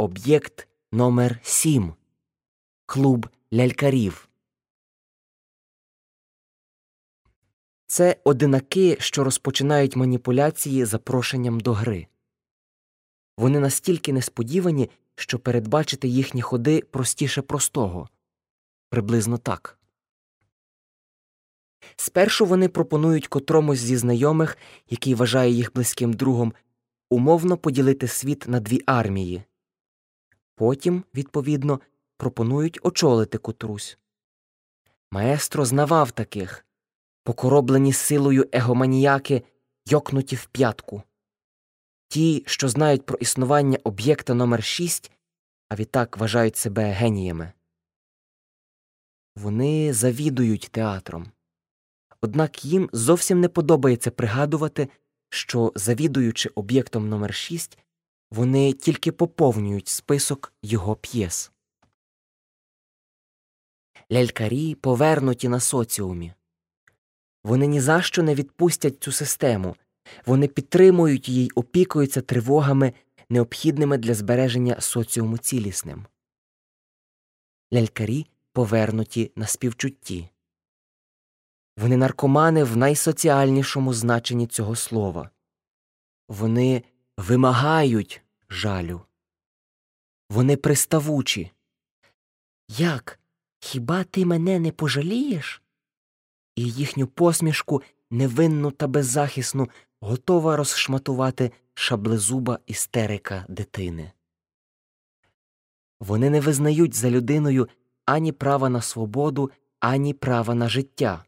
об'єкт номер 7 Клуб лялькарів. Це одинаки, що розпочинають маніпуляції запрошенням до гри. Вони настільки несподівані, що передбачити їхні ходи простіше простого. Приблизно так. Спершу вони пропонують котромусь зі знайомих, який вважає їх близьким другом, умовно поділити світ на дві армії. Потім, відповідно, пропонують очолити котрусь. Маестро знавав таких покороблені силою егоманіяки, йокнуті в п'ятку. Ті, що знають про існування об'єкта номер 6 а відтак вважають себе геніями. Вони завідують театром. Однак їм зовсім не подобається пригадувати, що, завідуючи об'єктом номер 6 вони тільки поповнюють список його п'єс. Лялькарі повернуті на соціумі. Вони ні за що не відпустять цю систему, вони підтримують її опікуються тривогами, необхідними для збереження соціуму цілісним. Лялькарі повернуті на співчутті. Вони наркомани в найсоціальнішому значенні цього слова. Вони вимагають жалю. Вони приставучі. Як? Хіба ти мене не пожалієш? І їхню посмішку невинну та беззахисну готова розшматувати шаблезуба істерика дитини. Вони не визнають за людиною ані права на свободу, ані права на життя.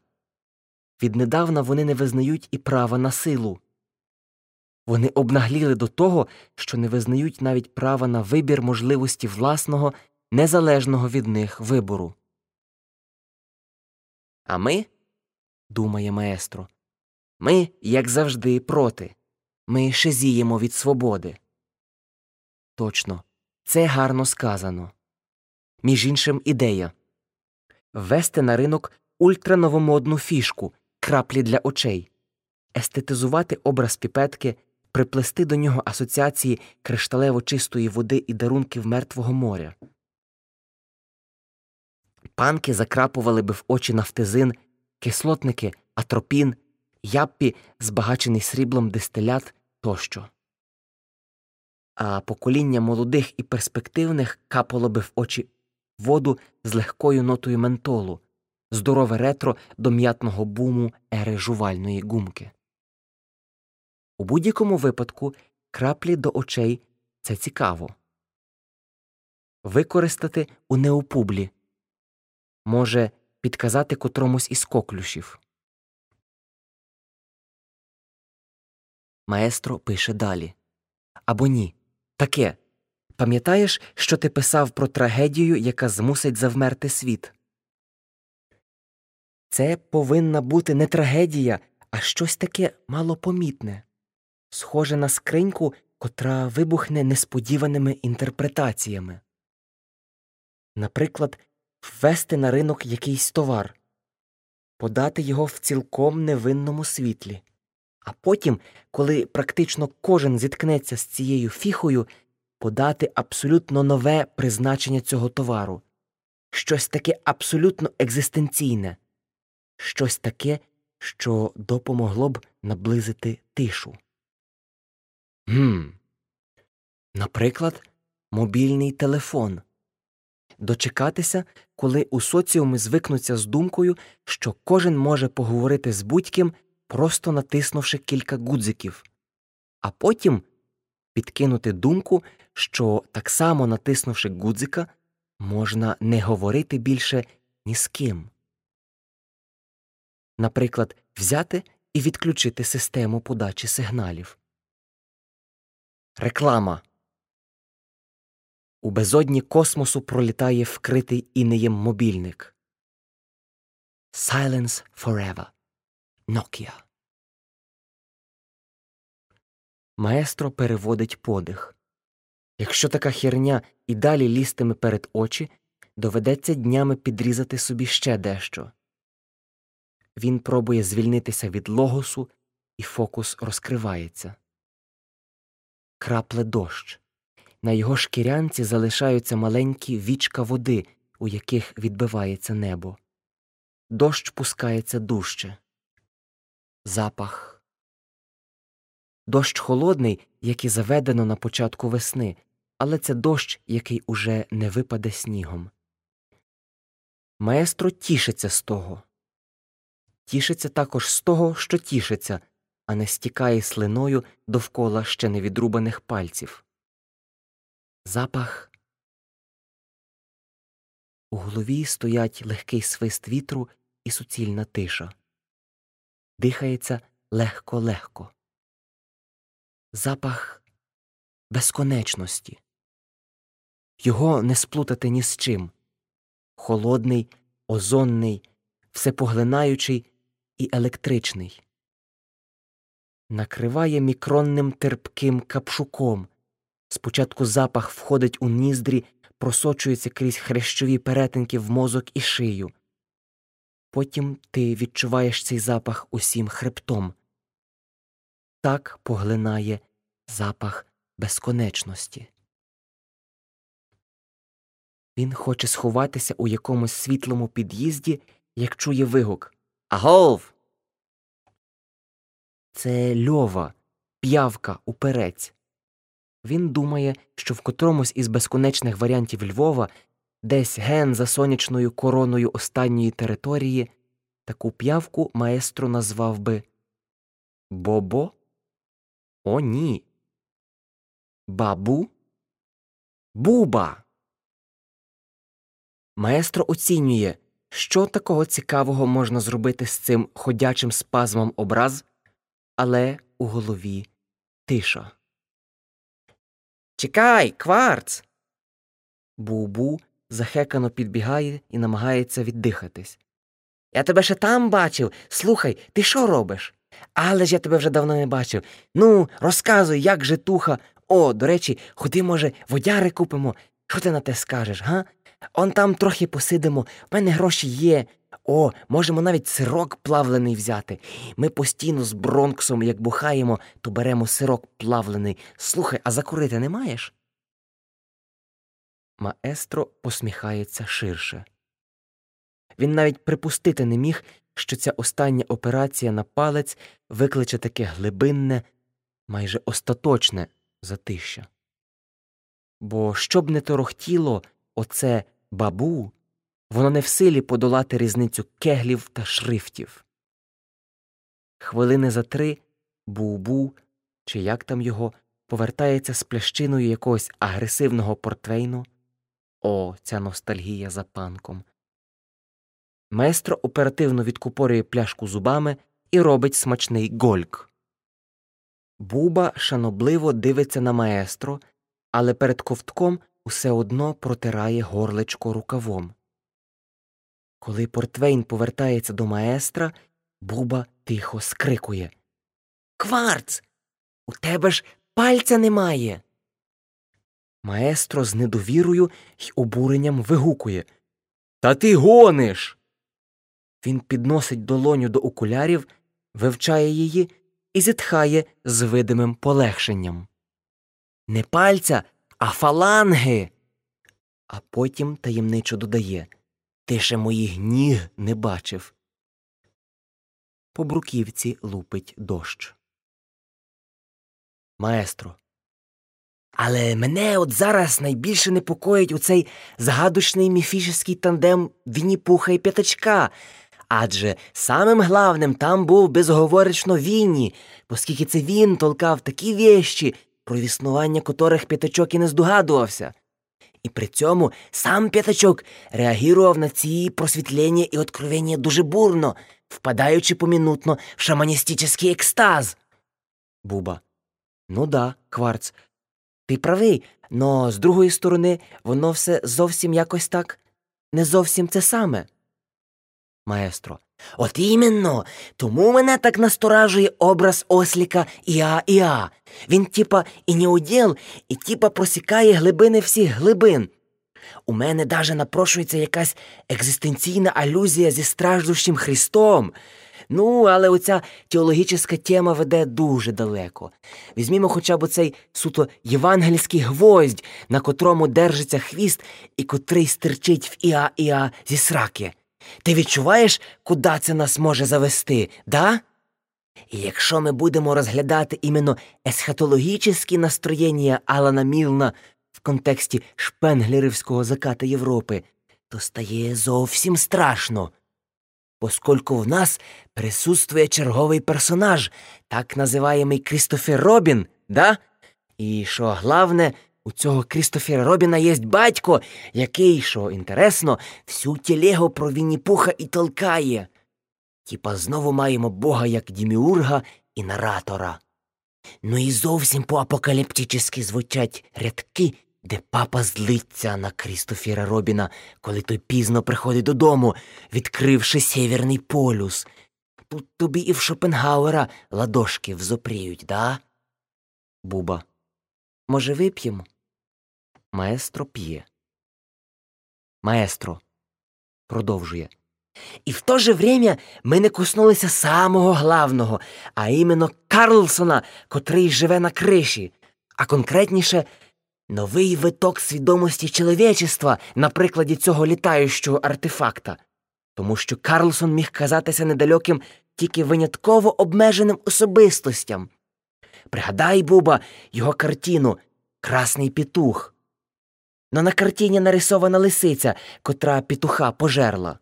Віднедавна вони не визнають і права на силу. Вони обнагліли до того, що не визнають навіть права на вибір можливості власного, незалежного від них вибору. А ми, думає маестро, ми, як завжди, проти. Ми шезіємо від свободи. Точно, це гарно сказано. Між іншим ідея ввести на ринок ультрановомодну фішку краплі для очей, естетизувати образ піпетки, приплести до нього асоціації кришталево чистої води і дарунків мертвого моря. Панки закрапували би в очі нафтизин, кислотники, атропін, яппі, збагачений сріблом дистилят тощо. А покоління молодих і перспективних капало би в очі воду з легкою нотою ментолу, здорове ретро до м'ятного буму ери жувальної гумки. У будь-якому випадку краплі до очей це цікаво. Використати у неопублі може підказати котромусь із коклюшів. Маестро пише далі Або ні. Таке. Пам'ятаєш, що ти писав про трагедію, яка змусить завмерти світ? Це повинна бути не трагедія, а щось таке малопомітне, схоже на скриньку, котра вибухне несподіваними інтерпретаціями. Наприклад, ввести на ринок якийсь товар, подати його в цілком невинному світлі, а потім, коли практично кожен зіткнеться з цією фіхою, подати абсолютно нове призначення цього товару, щось таке абсолютно екзистенційне, щось таке, що допомогло б наблизити тишу. Гм. Наприклад, мобільний телефон дочекатися, коли у соціумі звикнуться з думкою, що кожен може поговорити з будь-ким, просто натиснувши кілька гудзиків, а потім підкинути думку, що так само натиснувши гудзика, можна не говорити більше ні з ким. Наприклад, взяти і відключити систему подачі сигналів. Реклама у безодні космосу пролітає вкритий інеєм мобільник. Silence forever. Nokia. Маестро переводить подих. Якщо така херня і далі лістиме перед очі, доведеться днями підрізати собі ще дещо. Він пробує звільнитися від логосу, і фокус розкривається. Крапле дощ на його шкірянці залишаються маленькі вічка води, у яких відбивається небо. Дощ пускається дужче. Запах. Дощ холодний, як і заведено на початку весни, але це дощ, який уже не випаде снігом. Маестро тішиться з того. Тішиться також з того, що тішиться, а не стікає слиною довкола ще невідрубаних пальців. Запах. У голові стоять легкий свист вітру і суцільна тиша. Дихається легко легко. Запах безконечності. Його не сплутати ні з чим. Холодний, озонний, всепоглинаючий і електричний. Накриває мікронним терпким капшуком. Спочатку запах входить у ніздрі, просочується крізь хрещові перетинки в мозок і шию. Потім ти відчуваєш цей запах усім хребтом. Так поглинає запах безконечності. Він хоче сховатися у якомусь світлому під'їзді, як чує вигук Агов. Це льова, п'явка, уперець. Він думає, що в котромусь із безконечних варіантів Львова, десь ген за сонячною короною останньої території, таку п'явку маестро назвав би Бобо? О, ні. Бабу? Буба. Маестро оцінює, що такого цікавого можна зробити з цим ходячим спазмом образ, але у голові тиша. Чекай, кварц. Бу-бу захекано підбігає і намагається віддихатись. Я тебе ще там бачив. Слухай, ти що робиш? Але ж я тебе вже давно не бачив. Ну, розказуй, як же туха. О, до речі, ходи, може, водяри купимо. Що ти на те скажеш, га? Он там трохи посидимо, в мене гроші є. О, можемо навіть сирок плавлений взяти. Ми постійно з Бронксом, як бухаємо, то беремо сирок плавлений. Слухай, а закурити не маєш? Маестро посміхається ширше. Він навіть припустити не міг, що ця остання операція на палець викличе таке глибинне, майже остаточне затища. Бо щоб не торохтіло оце бабу, воно не в силі подолати різницю кеглів та шрифтів. Хвилини за три бу-бу, чи як там його, повертається з плящиною якогось агресивного портвейну. О, ця ностальгія за панком. Маестро оперативно відкупорює пляшку зубами і робить смачний гольк. Буба шанобливо дивиться на маестро, але перед ковтком усе одно протирає горлечко рукавом. Коли Портвейн повертається до маестра, Буба тихо скрикує Кварц! У тебе ж пальця немає. Маестро з недовірою й обуренням вигукує Та ти гониш. Він підносить долоню до окулярів, вивчає її і зітхає з видимим полегшенням. Не пальця, а фаланги. А потім таємничо додає Ти ще моїх ніг не бачив. По бруківці лупить дощ. Маестро. Але мене от зараз найбільше непокоїть у цей загадочний міфічний тандем Вінні-Пуха і п'ятачка. Адже самим главним там був безговоречно Вінні, оскільки це він толкав такі вещі, про існування котрих п'ятачок і не здогадувався. І при цьому сам п'ятачок реагував на ці просвітлення і откровення дуже бурно, впадаючи помінутно в шаманістичний екстаз. Буба. Ну да, кварц. Ти правий, но з другої сторони воно все зовсім якось так не зовсім це саме. Маестро. От іменно. Тому мене так насторажує образ осліка Іа Іа. Він, типа, і не уділ, і типа просікає глибини всіх глибин. У мене даже напрошується якась екзистенційна алюзія зі страждущим Христом. Ну, але оця теологічна тема веде дуже далеко. Візьмімо хоча б оцей суто євангельський гвоздь, на котрому держиться хвіст і котрий стирчить в Іа Іа зі сраки. Ти відчуваєш, куди це нас може завести, да? І якщо ми будемо розглядати іменно есхатологічні настроєння Алана Мілна в контексті шпенглерівського заката Європи, то стає зовсім страшно, поскольку в нас присутствує черговий персонаж, так називаємий Крістофер Робін, да? І що главне, у цього Крістофера Робіна є батько, який, що інтересно, всю тілегу про Вінні-Пуха і толкає. Тіпа знову маємо бога як діміурга і наратора. Ну і зовсім по апокаліптичськи звучать рядки, де папа злиться на Крістофера Робіна, коли той пізно приходить додому, відкривши Сєвєрний полюс. Тут тобі і в Шопенгауера ладошки взопріють, да? Буба. Може, вип'ємо? Маестро п'є. Маестро. Продовжує. І в то же время ми не коснулися самого главного, а іменно Карлсона, котрий живе на криші, а конкретніше новий виток свідомості чоловічества на прикладі цього літаючого артефакта, тому що Карлсон міг казатися недалеким тільки винятково обмеженим особистостям. Пригадай, Буба, його картину Красний петух. Но на картині нарисована лисиця, котра петуха пожерла.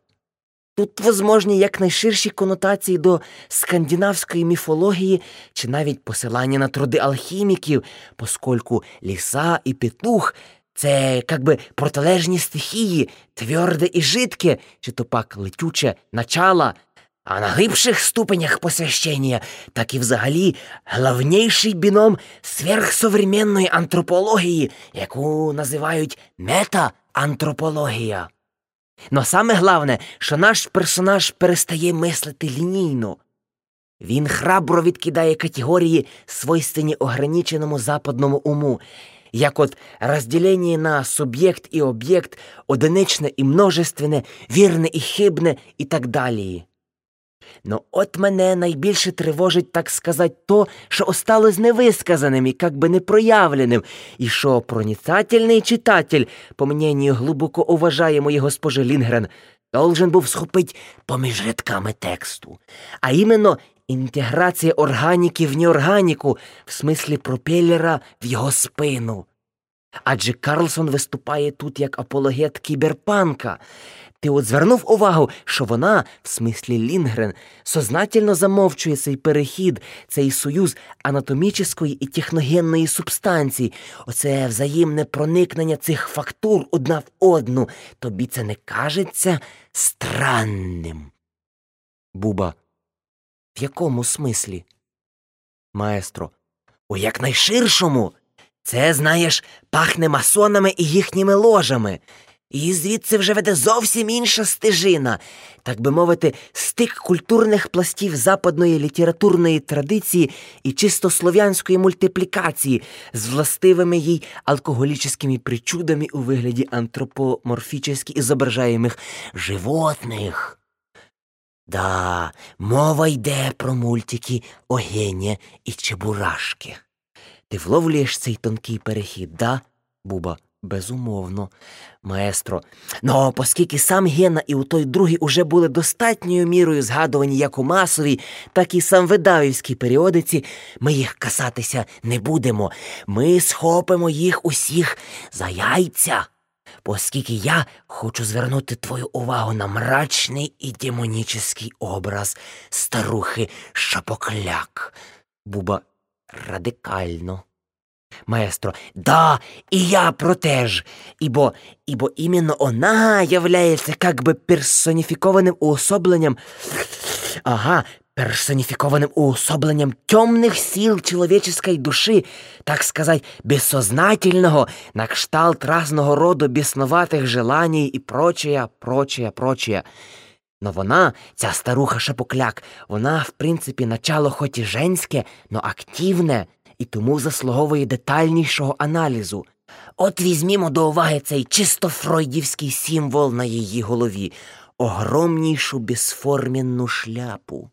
Тут возможні якнайширші конотації до скандинавської міфології чи навіть посилання на труди алхіміків, поскольку ліса і петух це как би протилежні стихії, тверде і жидке, чи то пак летюче начало, а на глибших ступенях посвящення, так і взагалі главніший біном сверхсовременної антропології, яку називають мета-антропологія. Но саме головне, що наш персонаж перестає мислити лінійно. Він храбро відкидає категорії, свойственні ограниченому западному уму, як от розділення на суб'єкт і об'єкт, одиничне і множественне, вірне і хибне і так далі. Но от мене найбільше тривожить, так сказать, то, що осталось невисказаним і как би непроявленим, і що проницательний читатель, по мнению глибоко уважаємої госпожи Лінгрен, должен був схопить поміж рядками тексту, а іменно інтеграція органіки в неорганіку в смислі пропеллера в його спину. Адже Карлсон виступає тут як апологет кіберпанка. Ти от звернув увагу, що вона, в смислі Лінгрен, сознательно замовчує цей перехід, цей союз анатомічної і техногенної субстанції, оце взаємне проникнення цих фактур одна в одну. Тобі це не кажеться странним. Буба. В якому смислі? Маестро. У якнайширшому. Це, знаєш, пахне масонами і їхніми ложами. І звідси вже веде зовсім інша стежина, так би мовити, стик культурних пластів западної літературної традиції і чисто слов'янської мультиплікації з властивими їй алкоголічними причудами у вигляді антропоморфічно ізображаємих животних. Да, мова йде про мультики Огеня і Чебурашки. Ти вловлюєш цей тонкий перехід, да, Буба? Безумовно, маестро. Ну, оскільки сам Гена і у той другий уже були достатньою мірою згадувані як у масовій, так і сам видавівській періодиці, ми їх касатися не будемо. Ми схопимо їх усіх за яйця. Оскільки я хочу звернути твою увагу на мрачний і демонічний образ старухи Шапокляк. Буба радикально. Маестро, да, і я протеж, ібо ібо іменно вона являється как би персоніфікованим уособленням, ага, персоніфікованим уособленням темних сил человеческой души, так сказать, бессознательного, на кшталт разного роду бесноватих желаний і прочее, прочее, прочее. Но вона, ця старуха Шапокляк, вона, в принципі, начало хоч і женське, но активне, і тому заслуговує детальнішого аналізу. От візьмімо до уваги цей чисто фройдівський символ на її голові огромнішу безформінну шляпу.